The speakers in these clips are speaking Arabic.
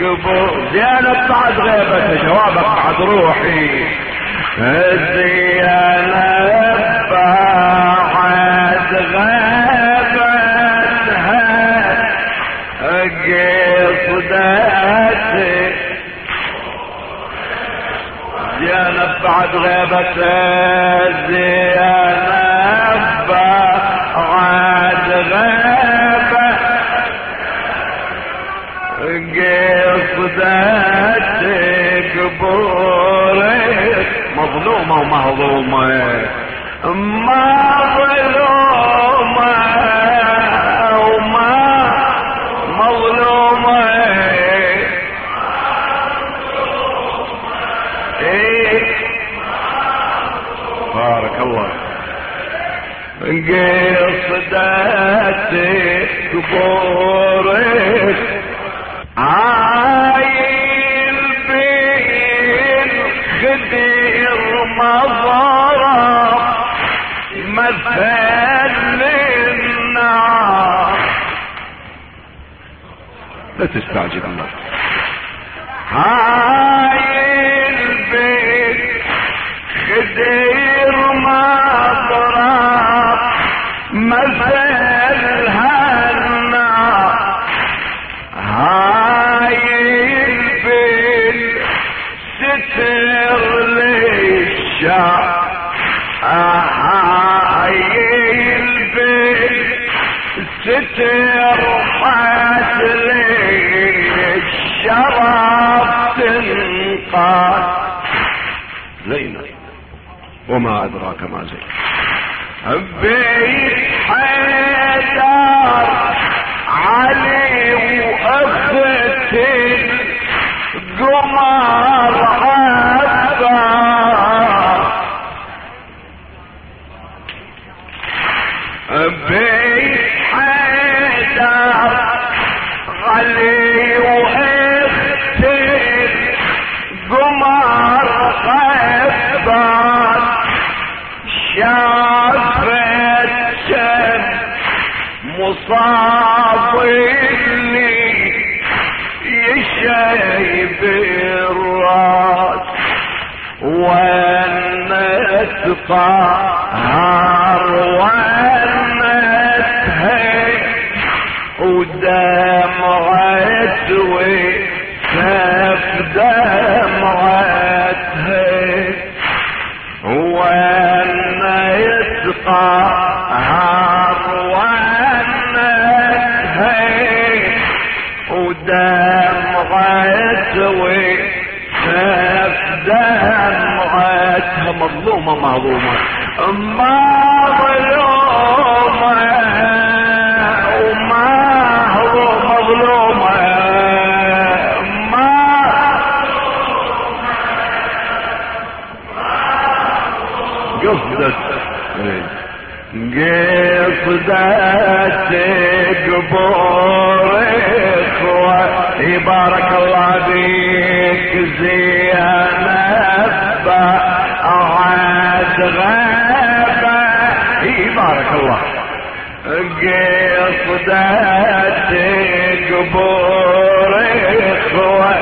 قبور بعد غيبة جوابك بعد روحي زينب زينب بعد غيبتها زينب بعد غيبة قصدت قبورك مظلومة ومهضومة. مظلومة قصدت قبورك عايل بين خدير مضرب مثل النار لا تستعجل الله. عايل بين خدير للشعب هايل بالستر حتل الشرف تنقاد زينب وما أدراك ما زينب بيت حيدر علي واختي قمر مصاب اللي يشيب الرأس ونت طهر ونت مظلومة. مظلومة مظلومة وما هو مظلومة ما قصدت قصدت قبور إخوة. بارك الله بيك زينب. عاد غابة بارك الله. قصدت قبور إخوة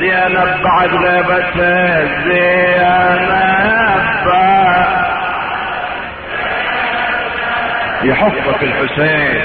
زينب بعد غيبته زينب. يحفظك الحسين.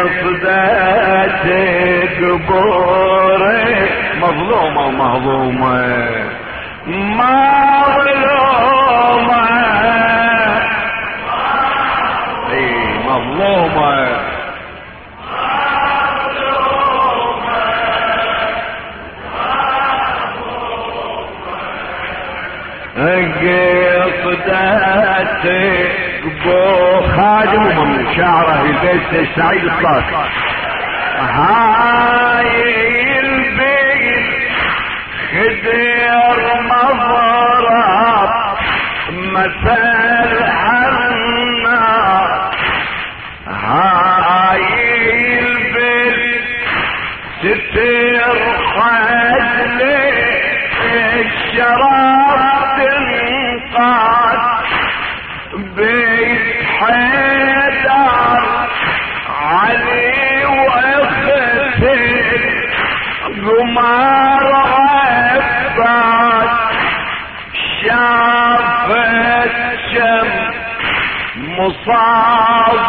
قصدت قبوري مظلومة ومهضومة. مظلومة مظلومة قصدت قبو خادم ومن شعره البيت سعيد الطاس هاي البيت خدير مضرب مثل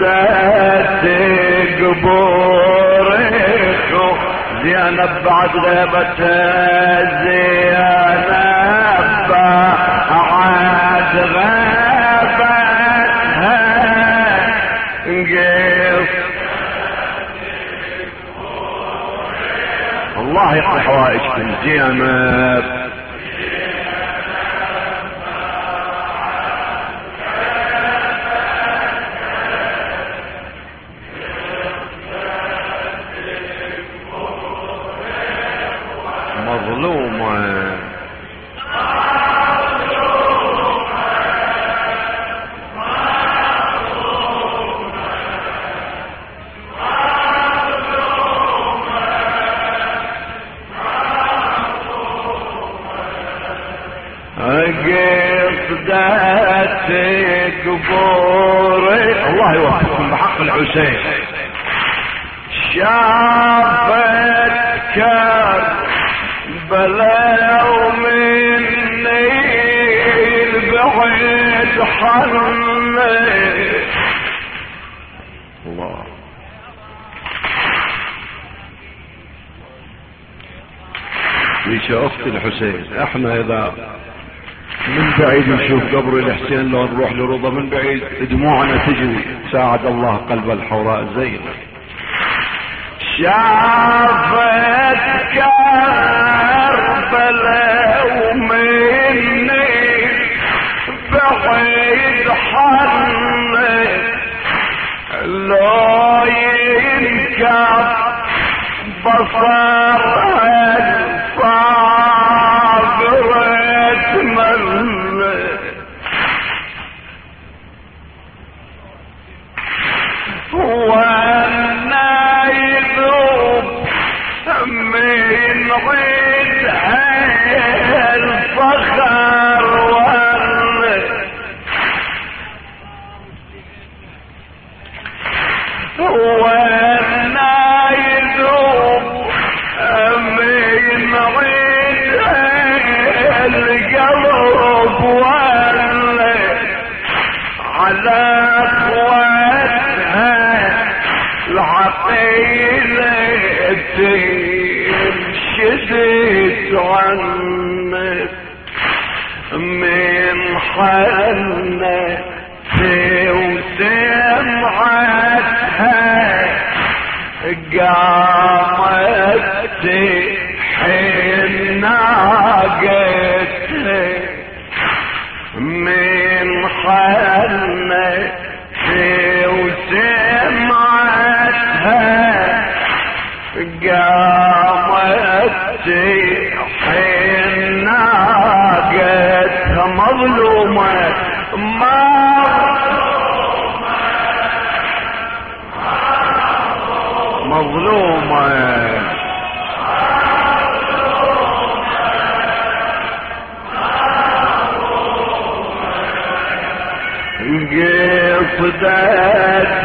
قصدت قبورك زينب بعد غيبة زينب بعد غيبتها. قص الله يقضي حوائجكم زينب قصدت قبوري الله يوفقكم بحق الحسين. شافت كربلاء ومني البعيد حرمي الله. ليش اخت الحسين إحنا إذا من بعيد نشوف قبر الحسين لو نروح لرضا من بعيد دموعنا تجري. ساعد الله قلب الحوراء زينب شافت كربلاء ومني بعيد حني لو ينكف بصر قامت حين قصدت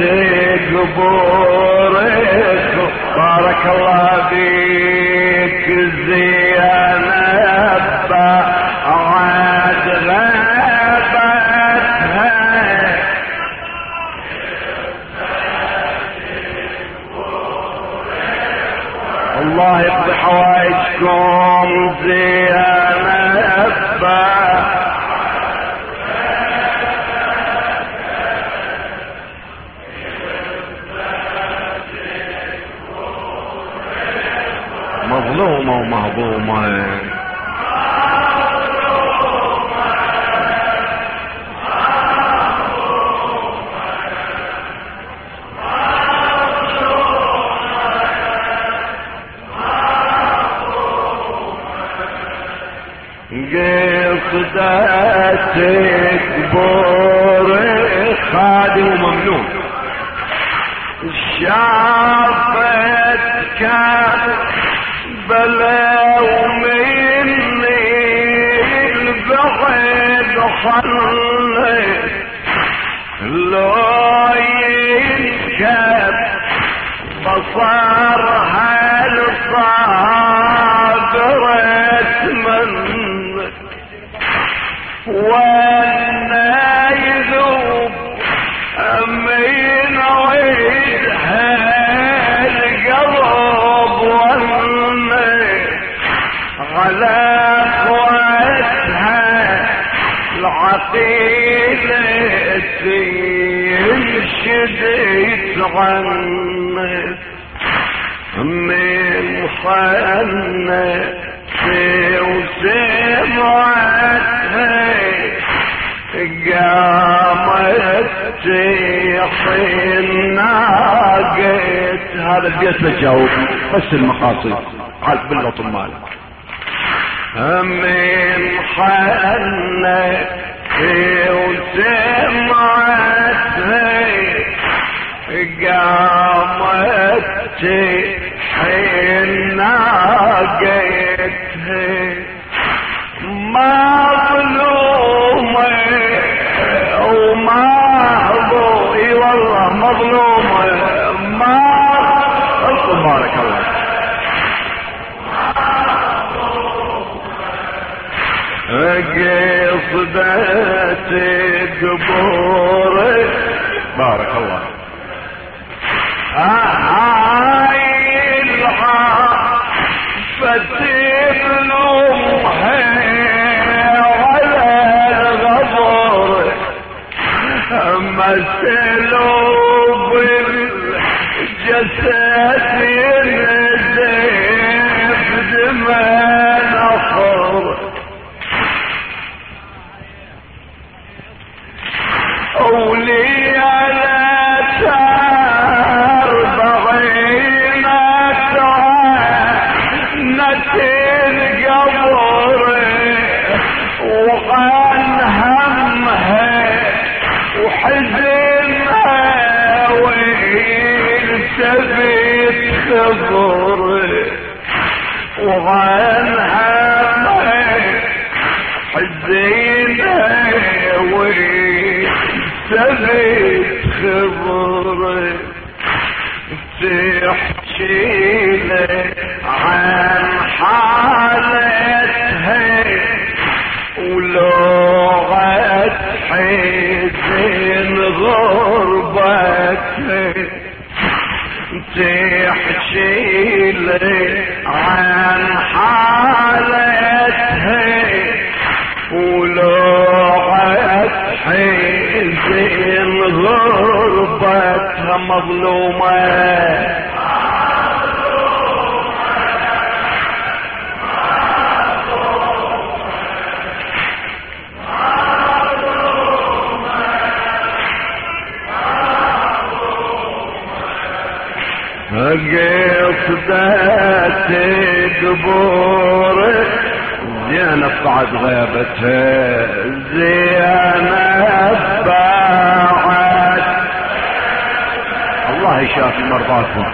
قبورك. بارك الله فيك زينب عاد غابتها الله يقضي حوائجكم زينب مظلومة ومهضومة قصدة تكبر خادم وممنون شافت كربلا ومني البعد خلت لو ينكب بصرها الصابرة من. وأنا العقيلة انشدت عنك من خانة وسمعتها قامت تحن ناقت. هذا البيت بجاوب بس المقاصد. على باللطم مالك من حنة وسمعتها قامت تحن ناقتها مظلومة ومهضو اي والله مظلومة ما بارك الله قصدة قبور بارك الله. هاي فتبلومها على الغبر مثلوا بالجسد ينزف دماء نخر سبيت خبر وغان همها حزينها ويل سبيت خبر تحكي لي عن قصدة تقبور زينب بعد غيبتها زينب بعد. الله يشافي مرضاكم.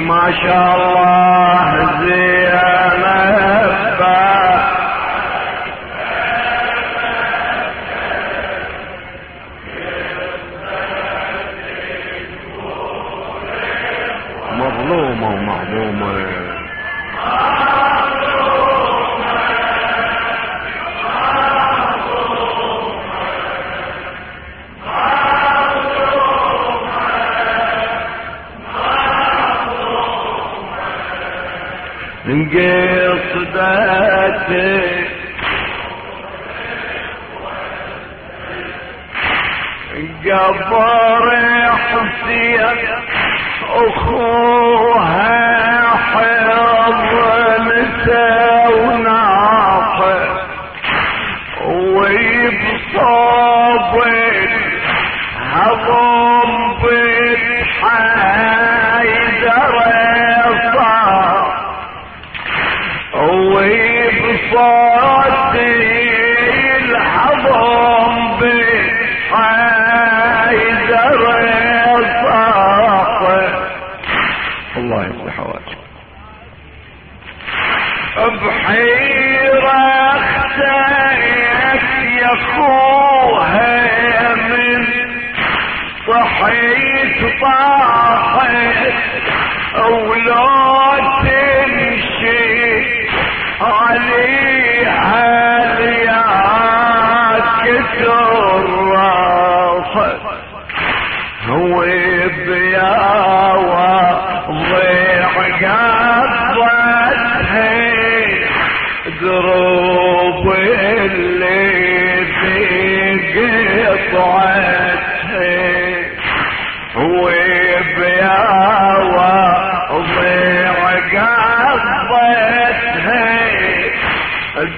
ما شاء الله زينب بعد. قصدتك قبر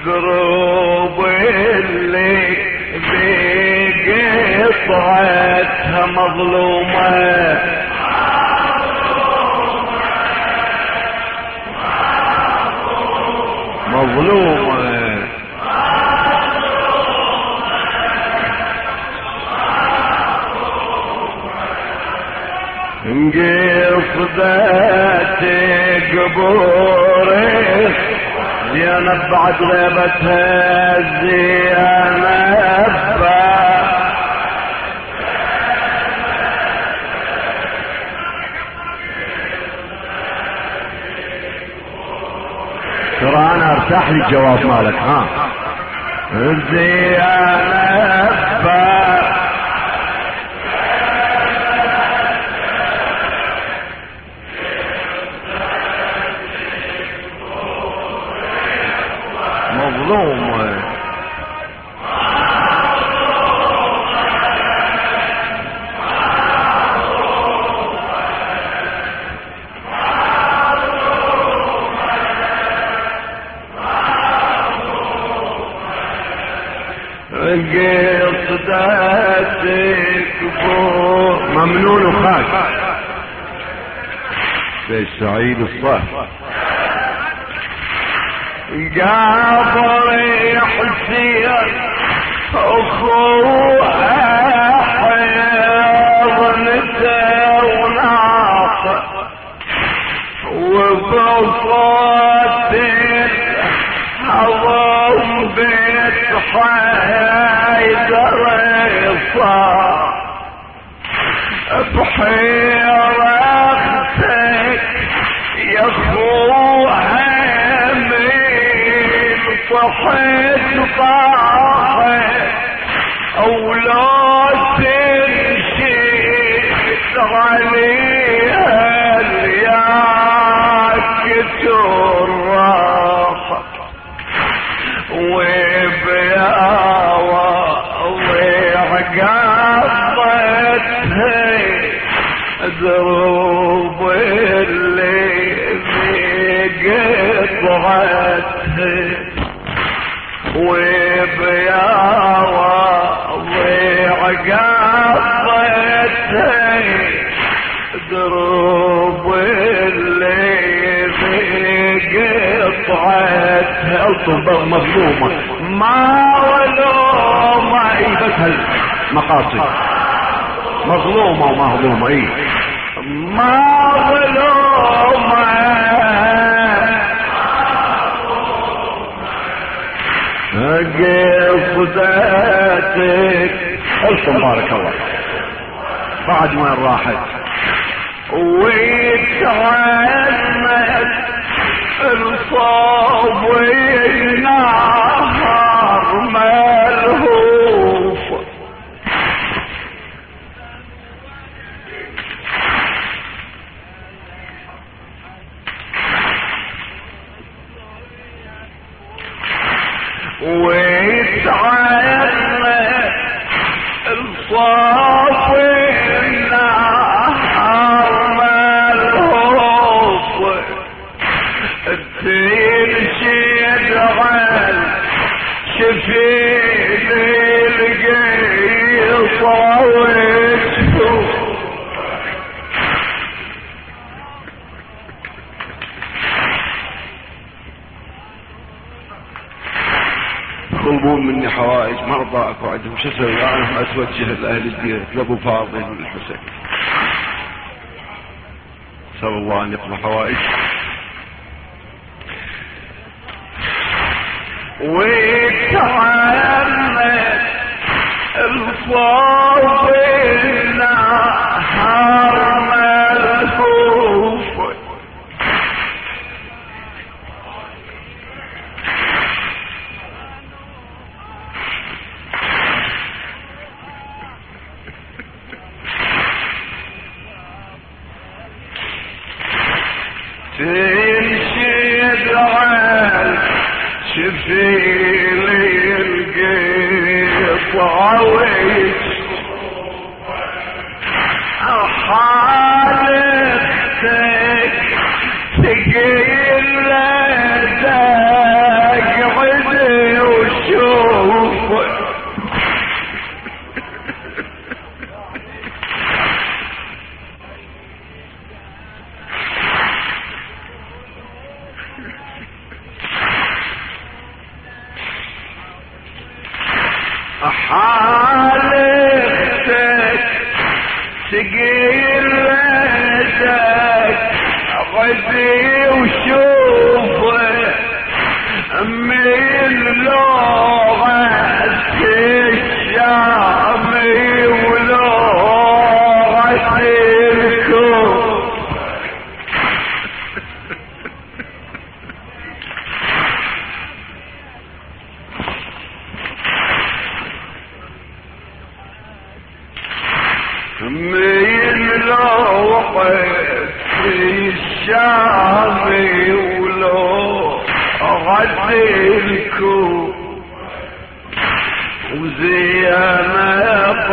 دروب اللي بقطعتها مظلومة. مظلومة قصدت قبوري زينب بعد غيبتها زينب الجواب مالك ها؟ زينب الصح قابر حسين اخوه وبصوت الهضم بيت حيدر صار الطب مظلومة ما ولومة اي بس هالمقاصد مظلومة ومهضومة اي ما ظلومة قصدتك الكم بارك الله بعد وين راحت ويتعمد الصوب لاهل البيت لابو فاضل والحسين نسال الله أن يقضي حوائج. ويتعمد الصوت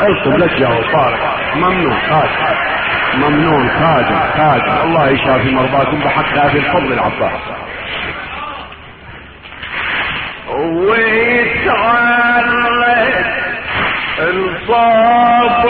اصبر لك يا ابو طارق ممنون. خادم. ممنون خادم خادم. الله يشافي مرضاكم بحق هذه الفضل العباس. ويتعلق الصاب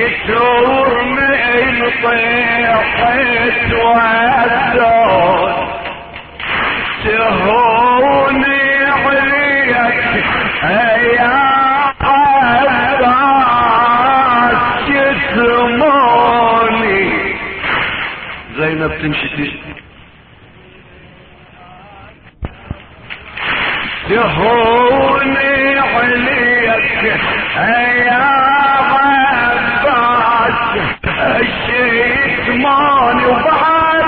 كتور من طيحت والدود تهوني عليك يا عباس جسموني زينب تمشي تهوني عليك يا الشيطان وبعد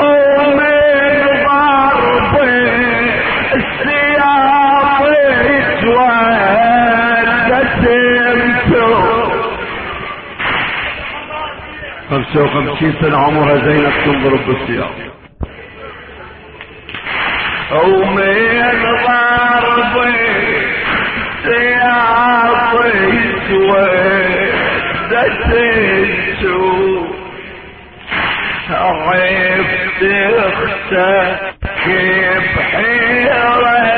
ومن ضرب السياط تودسمتو خمسة وخمسين سنة عمرها زينب تنضرب بالسياط ومن ضرب سياط تودسمتو عرفت أختك بحيرتها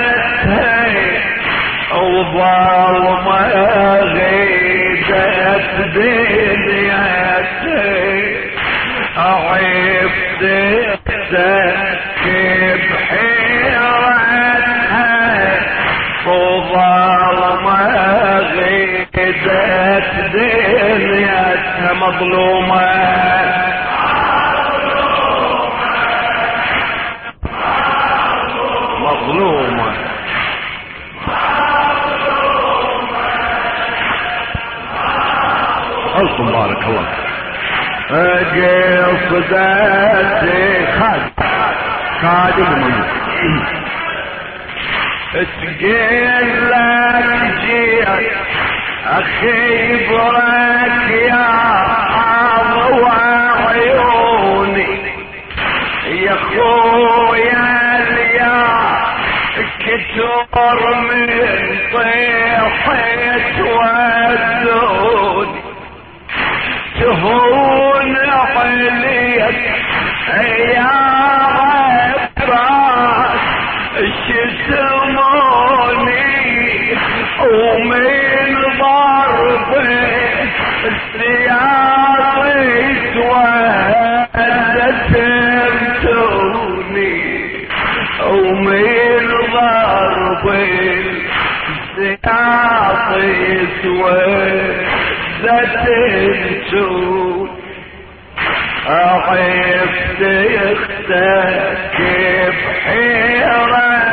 وظلمة غيبت وظلمة غيبت مظلومة بارك الله قصدتي خادم خادم وممنوع تقيل لك جيت أخي برك يا عضو عيوني يا خويا اليا كتور من طيحت ودوني تهون عليك يا عباس شسموني ومن ضرب السياط ودسمتوني ومن ضرب السياط ودسمتوني عرفت أختك بحيرتها